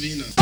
ensam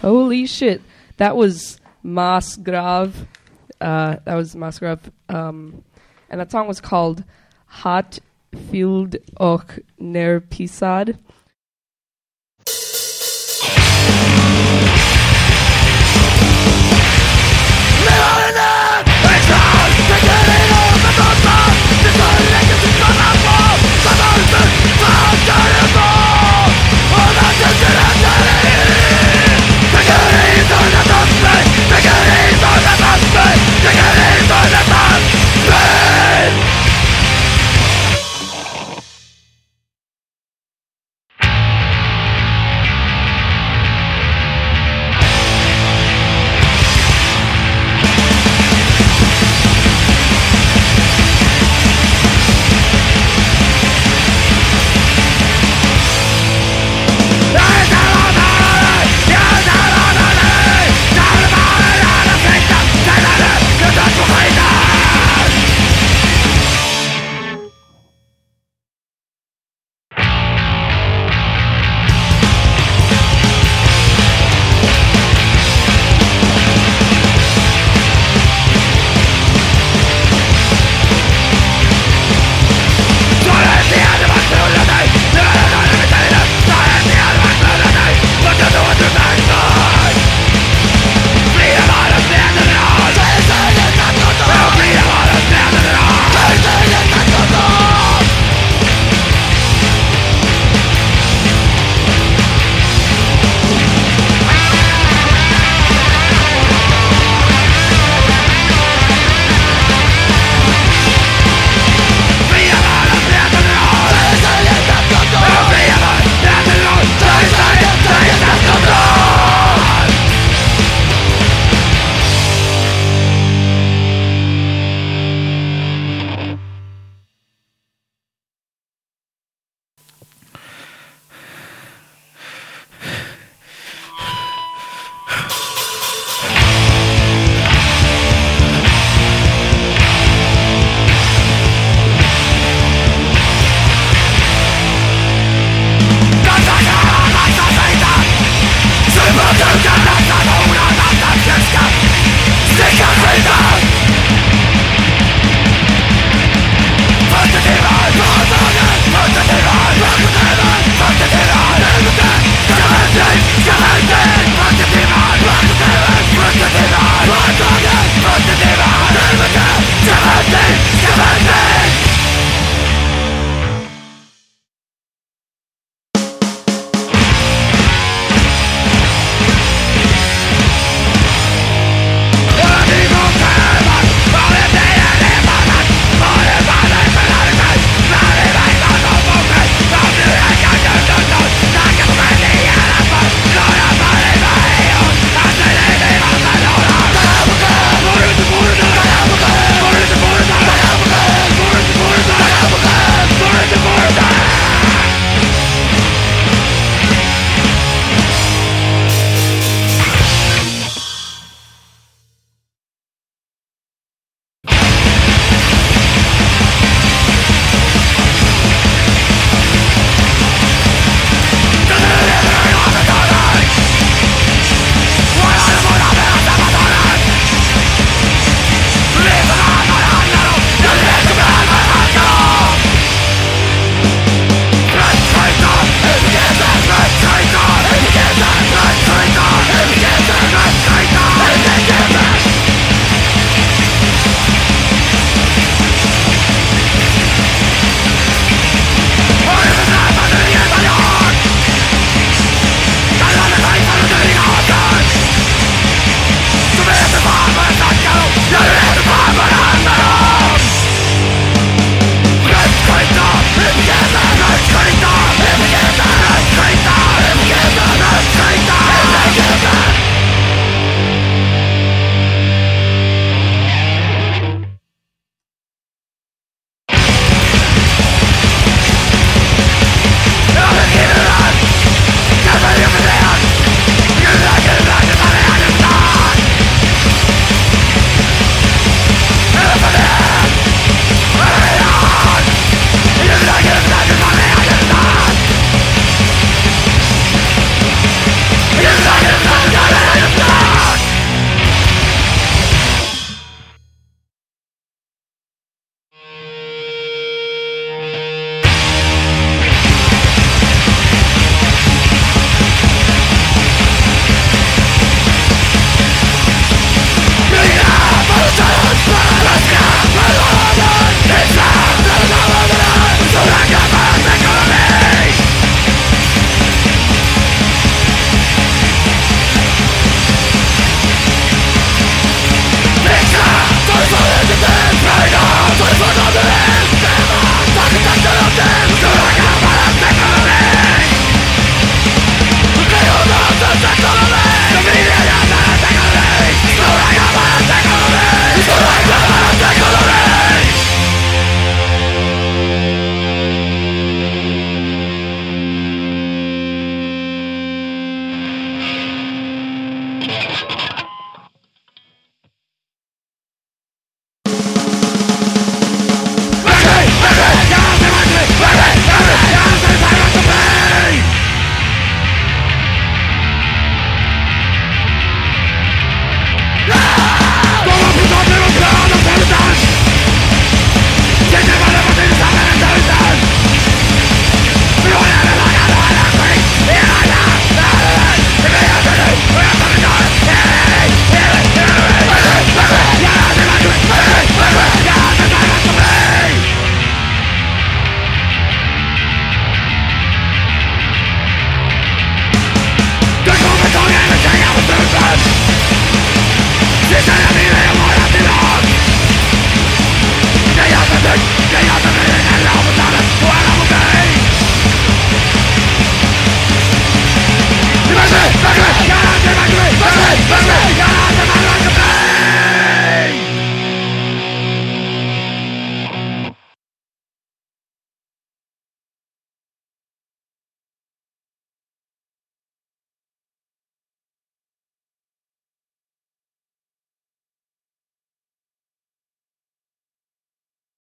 Holy shit. That was Massgrav. Uh, that was Massgrav. Um, and that song was called Hot Field och Ner Pisad.